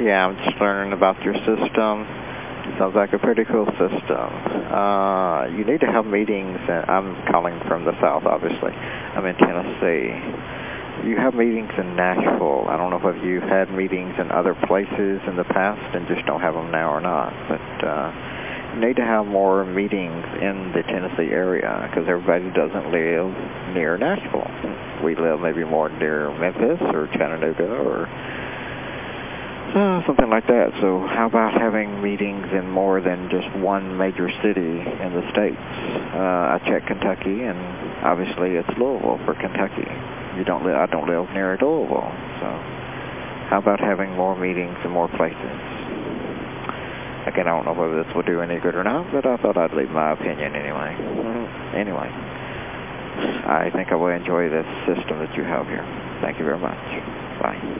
Yeah, I'm just learning about your system. Sounds like a pretty cool system. Uh, you need to have meetings, and I'm calling from the south, obviously. I'm in Tennessee. You have meetings in Nashville. I don't know if you've had meetings in other places in the past and just don't have them now or not, but uh, you need to have more meetings in the Tennessee area because everybody doesn't live near Nashville. We live maybe more near Memphis or Chattanooga or uh, something like that. So how about having meetings in more than just one major city in the States? Uh, I checked Kentucky, and obviously it's Louisville for Kentucky. You don't li I don't live near Louisville. So how about having more meetings in more places? Again, I don't know whether this will do any good or not, but I thought I'd leave my opinion anyway. Anyway, I think I will enjoy this system that you have here. Thank you very much. Bye.